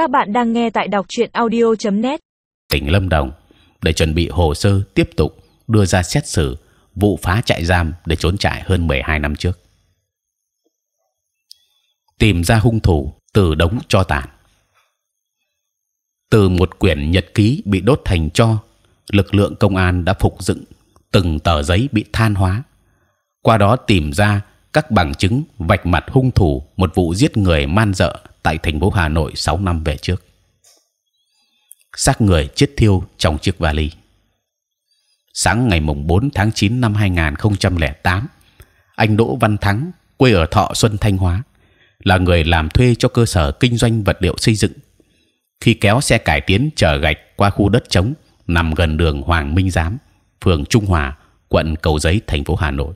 Các bạn đang nghe tại đọc truyện audio.net. tỉnh Lâm Đồng, để chuẩn bị hồ sơ tiếp tục, đưa ra xét xử, vụ phá trại giam để trốn trại hơn 12 năm trước. Tìm ra hung thủ, từ đống cho tàn. Từ một quyển nhật ký bị đốt thành cho, lực lượng công an đã phục dựng, từng tờ giấy bị than hóa. Qua đó tìm ra các bằng chứng vạch mặt hung thủ một vụ giết người man dợ tại thành phố Hà Nội 6 năm về trước. xác người chết thiêu trong chiếc vali. Sáng ngày mùng 4 tháng 9 năm 2008, anh Đỗ Văn Thắng quê ở Thọ Xuân Thanh Hóa là người làm thuê cho cơ sở kinh doanh vật liệu xây dựng. Khi kéo xe cải tiến chở gạch qua khu đất trống nằm gần đường Hoàng Minh Giám, phường Trung Hòa, quận Cầu Giấy, thành phố Hà Nội,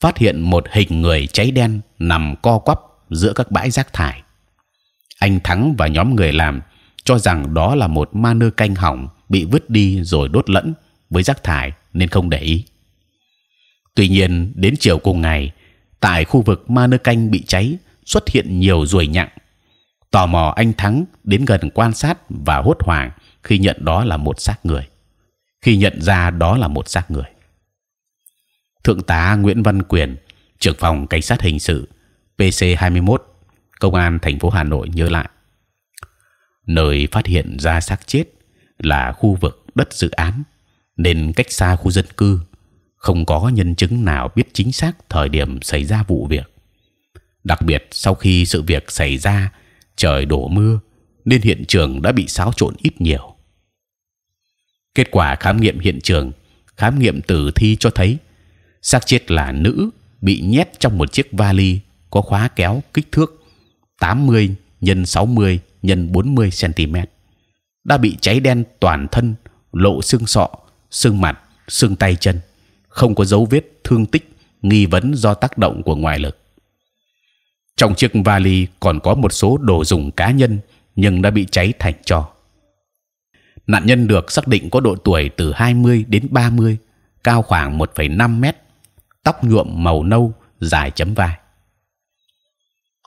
phát hiện một hình người cháy đen nằm co quắp giữa các bãi rác thải. Anh Thắng và nhóm người làm cho rằng đó là một ma nơ canh hỏng bị vứt đi rồi đốt lẫn với rác thải nên không để ý. Tuy nhiên đến chiều cùng ngày, tại khu vực ma nơ canh bị cháy xuất hiện nhiều ruồi nhặng. Tò mò anh Thắng đến gần quan sát và hốt hoảng khi nhận đó là một xác người. Khi nhận ra đó là một xác người. Thượng tá Nguyễn Văn Quyền, trưởng phòng cảnh sát hình sự PC 21, công an thành phố Hà Nội nhớ lại. Nơi phát hiện ra xác chết là khu vực đất dự án, nên cách xa khu dân cư, không có nhân chứng nào biết chính xác thời điểm xảy ra vụ việc. Đặc biệt sau khi sự việc xảy ra, trời đổ mưa, nên hiện trường đã bị xáo trộn ít nhiều. Kết quả khám nghiệm hiện trường, khám nghiệm tử thi cho thấy xác chết là nữ bị nhét trong một chiếc vali có khóa kéo kích thước 80 x 60 x 40 cm đã bị cháy đen toàn thân lộ xương sọ xương mặt xương tay chân không có dấu vết thương tích nghi vấn do tác động của ngoại lực. Trong chiếc vali còn có một số đồ dùng cá nhân nhưng đã bị cháy thành tro. Nạn nhân được xác định có độ tuổi từ 20 đến 30 cao khoảng 1,5 mét tóc nhuộm màu nâu dài chấm vai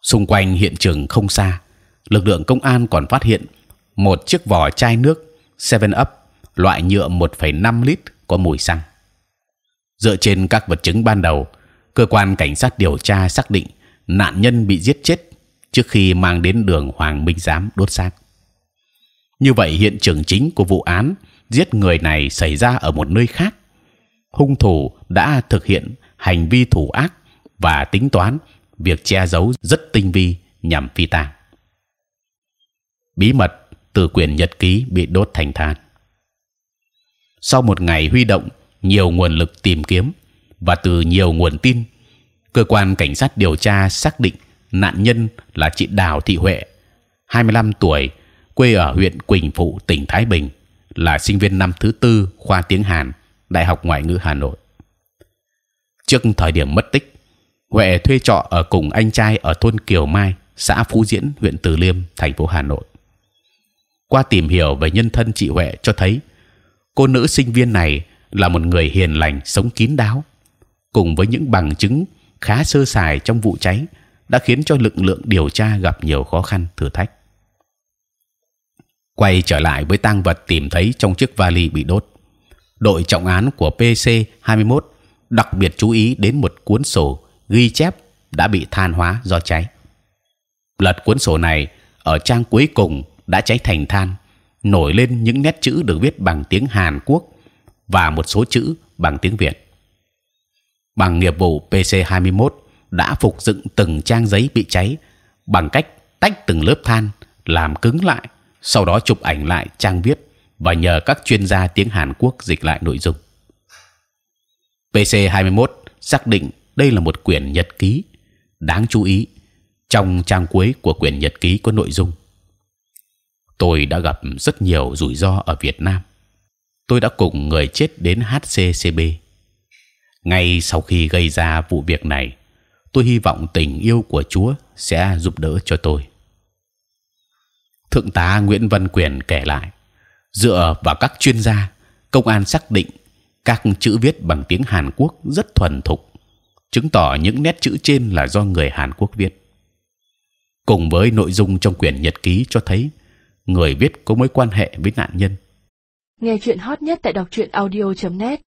xung quanh hiện trường không xa lực lượng công an còn phát hiện một chiếc vỏ chai nước Seven Up loại nhựa 1,5 lít có mùi xăng. Dựa trên các vật chứng ban đầu, cơ quan cảnh sát điều tra xác định nạn nhân bị giết chết trước khi mang đến đường Hoàng Minh Giám đốt xác. Như vậy hiện trường chính của vụ án giết người này xảy ra ở một nơi khác. Hung thủ đã thực hiện hành vi thủ ác và tính toán việc che giấu rất tinh vi nhằm phi tang. Bí mật từ quyển nhật ký bị đốt thành than. Sau một ngày huy động nhiều nguồn lực tìm kiếm và từ nhiều nguồn tin, cơ quan cảnh sát điều tra xác định nạn nhân là chị Đào Thị Huệ, 25 tuổi, quê ở huyện Quỳnh Phụ, tỉnh Thái Bình, là sinh viên năm thứ tư khoa tiếng Hàn, Đại học Ngoại ngữ Hà Nội. Trước thời điểm mất tích, Huệ thuê trọ ở cùng anh trai ở thôn Kiều Mai, xã Phú Diễn, huyện Từ Liêm, thành phố Hà Nội. Qua tìm hiểu về nhân thân chị Huệ cho thấy cô nữ sinh viên này là một người hiền lành, sống kín đáo, cùng với những bằng chứng khá sơ sài trong vụ cháy đã khiến cho lực lượng điều tra gặp nhiều khó khăn thử thách. Quay trở lại với tang vật tìm thấy trong chiếc vali bị đốt, đội trọng án của PC 21 đặc biệt chú ý đến một cuốn sổ ghi chép đã bị than hóa do cháy. Lật cuốn sổ này ở trang cuối cùng đã cháy thành than, nổi lên những nét chữ được viết bằng tiếng Hàn Quốc và một số chữ bằng tiếng Việt. Bằng nghiệp vụ PC 21 đã phục dựng từng trang giấy bị cháy bằng cách tách từng lớp than làm cứng lại, sau đó chụp ảnh lại trang viết và nhờ các chuyên gia tiếng Hàn Quốc dịch lại nội dung. PC 21 xác định đây là một quyển nhật ký. Đáng chú ý, trong trang cuối của quyển nhật ký có nội dung: Tôi đã gặp rất nhiều rủi ro ở Việt Nam. Tôi đã cùng người chết đến HCCB. Ngay sau khi gây ra vụ việc này, tôi hy vọng tình yêu của Chúa sẽ giúp đỡ cho tôi. Thượng tá Nguyễn Văn Quyền kể lại, dựa vào các chuyên gia, công an xác định các chữ viết bằng tiếng Hàn Quốc rất thuần thục, chứng tỏ những nét chữ trên là do người Hàn Quốc viết. cùng với nội dung trong quyển nhật ký cho thấy, người viết có mối quan hệ với nạn nhân. Nghe chuyện hot nhất tại đọc truyện audio.net